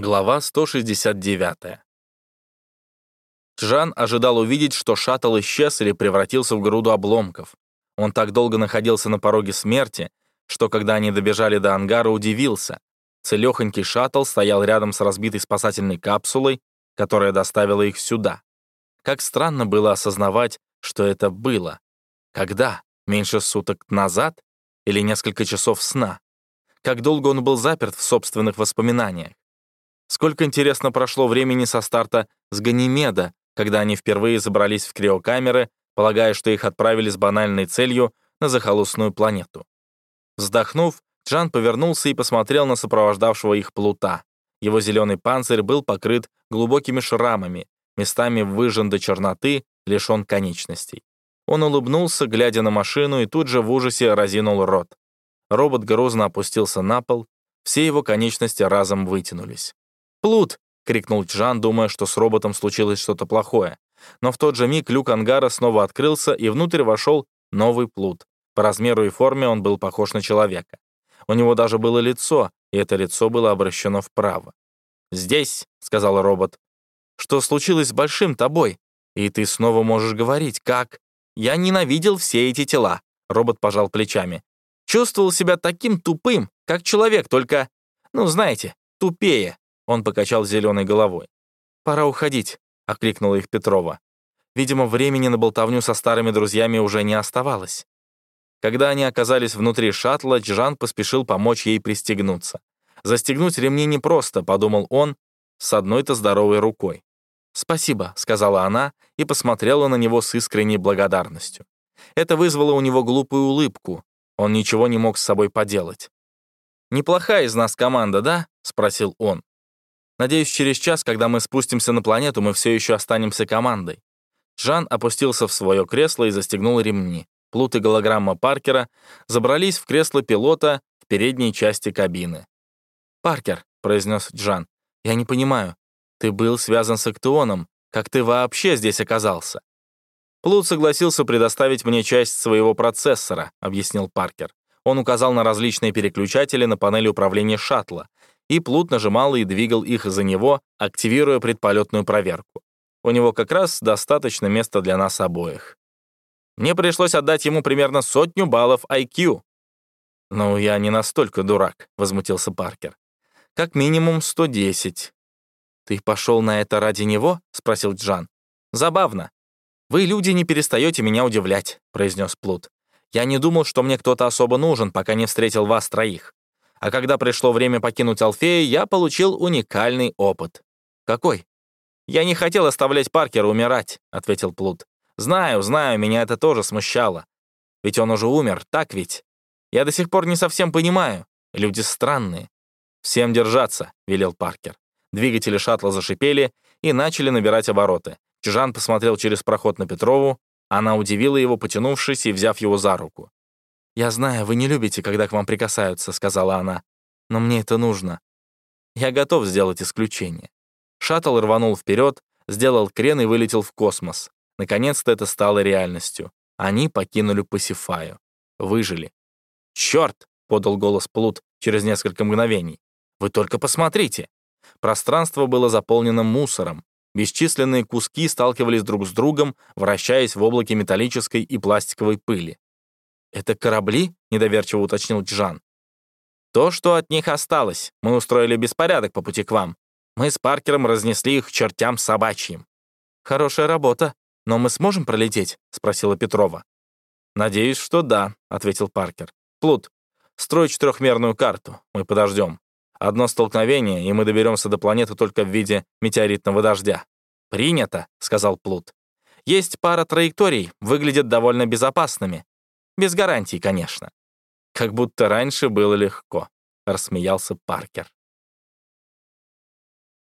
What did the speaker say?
Глава 169. Джан ожидал увидеть, что шаттл исчез или превратился в груду обломков. Он так долго находился на пороге смерти, что когда они добежали до ангара, удивился. Целехонький шаттл стоял рядом с разбитой спасательной капсулой, которая доставила их сюда. Как странно было осознавать, что это было. Когда? Меньше суток назад? Или несколько часов сна? Как долго он был заперт в собственных воспоминаниях? Сколько, интересно, прошло времени со старта с Ганимеда, когда они впервые забрались в криокамеры, полагая, что их отправили с банальной целью на захолустную планету. Вздохнув, Джан повернулся и посмотрел на сопровождавшего их плута. Его зеленый панцирь был покрыт глубокими шрамами, местами выжжен до черноты, лишен конечностей. Он улыбнулся, глядя на машину, и тут же в ужасе разинул рот. Робот грозно опустился на пол, все его конечности разом вытянулись. «Плут!» — крикнул Джан, думая, что с роботом случилось что-то плохое. Но в тот же миг люк ангара снова открылся, и внутрь вошел новый плут. По размеру и форме он был похож на человека. У него даже было лицо, и это лицо было обращено вправо. «Здесь», — сказал робот. «Что случилось с большим тобой? И ты снова можешь говорить, как?» «Я ненавидел все эти тела», — робот пожал плечами. «Чувствовал себя таким тупым, как человек, только, ну, знаете, тупее. Он покачал зеленой головой. «Пора уходить», — окликнула их Петрова. Видимо, времени на болтовню со старыми друзьями уже не оставалось. Когда они оказались внутри шаттла, Джан поспешил помочь ей пристегнуться. «Застегнуть ремни непросто», — подумал он, с одной-то здоровой рукой. «Спасибо», — сказала она и посмотрела на него с искренней благодарностью. Это вызвало у него глупую улыбку. Он ничего не мог с собой поделать. «Неплохая из нас команда, да?» — спросил он. Надеюсь, через час, когда мы спустимся на планету, мы все еще останемся командой». Жан опустился в свое кресло и застегнул ремни. Плут и голограмма Паркера забрались в кресло пилота в передней части кабины. «Паркер», — произнес Джан, — «я не понимаю. Ты был связан с Актионом. Как ты вообще здесь оказался?» «Плут согласился предоставить мне часть своего процессора», — объяснил Паркер. Он указал на различные переключатели на панели управления шаттла, и Плут нажимал и двигал их за него, активируя предполетную проверку. У него как раз достаточно места для нас обоих. Мне пришлось отдать ему примерно сотню баллов IQ. «Ну, я не настолько дурак», — возмутился Паркер. «Как минимум 110». «Ты пошел на это ради него?» — спросил Джан. «Забавно. Вы, люди, не перестаете меня удивлять», — произнес Плут. «Я не думал, что мне кто-то особо нужен, пока не встретил вас троих. А когда пришло время покинуть Алфею, я получил уникальный опыт. Какой? «Я не хотел оставлять Паркера умирать», — ответил Плут. «Знаю, знаю, меня это тоже смущало. Ведь он уже умер, так ведь? Я до сих пор не совсем понимаю. Люди странные». «Всем держаться», — велел Паркер. Двигатели шаттла зашипели и начали набирать обороты. Чжан посмотрел через проход на Петрову. Она удивила его, потянувшись и взяв его за руку. «Я знаю, вы не любите, когда к вам прикасаются», — сказала она. «Но мне это нужно. Я готов сделать исключение». Шаттл рванул вперед, сделал крен и вылетел в космос. Наконец-то это стало реальностью. Они покинули Пасифаю. Выжили. «Черт!» — подал голос Плут через несколько мгновений. «Вы только посмотрите!» Пространство было заполнено мусором. Бесчисленные куски сталкивались друг с другом, вращаясь в облаке металлической и пластиковой пыли. «Это корабли?» — недоверчиво уточнил Джан. «То, что от них осталось. Мы устроили беспорядок по пути к вам. Мы с Паркером разнесли их чертям собачьим». «Хорошая работа. Но мы сможем пролететь?» — спросила Петрова. «Надеюсь, что да», — ответил Паркер. «Плут, строй четырехмерную карту. Мы подождем. Одно столкновение, и мы доберемся до планеты только в виде метеоритного дождя». «Принято», — сказал Плут. «Есть пара траекторий, выглядят довольно безопасными. Без гарантий, конечно. Как будто раньше было легко, рассмеялся Паркер.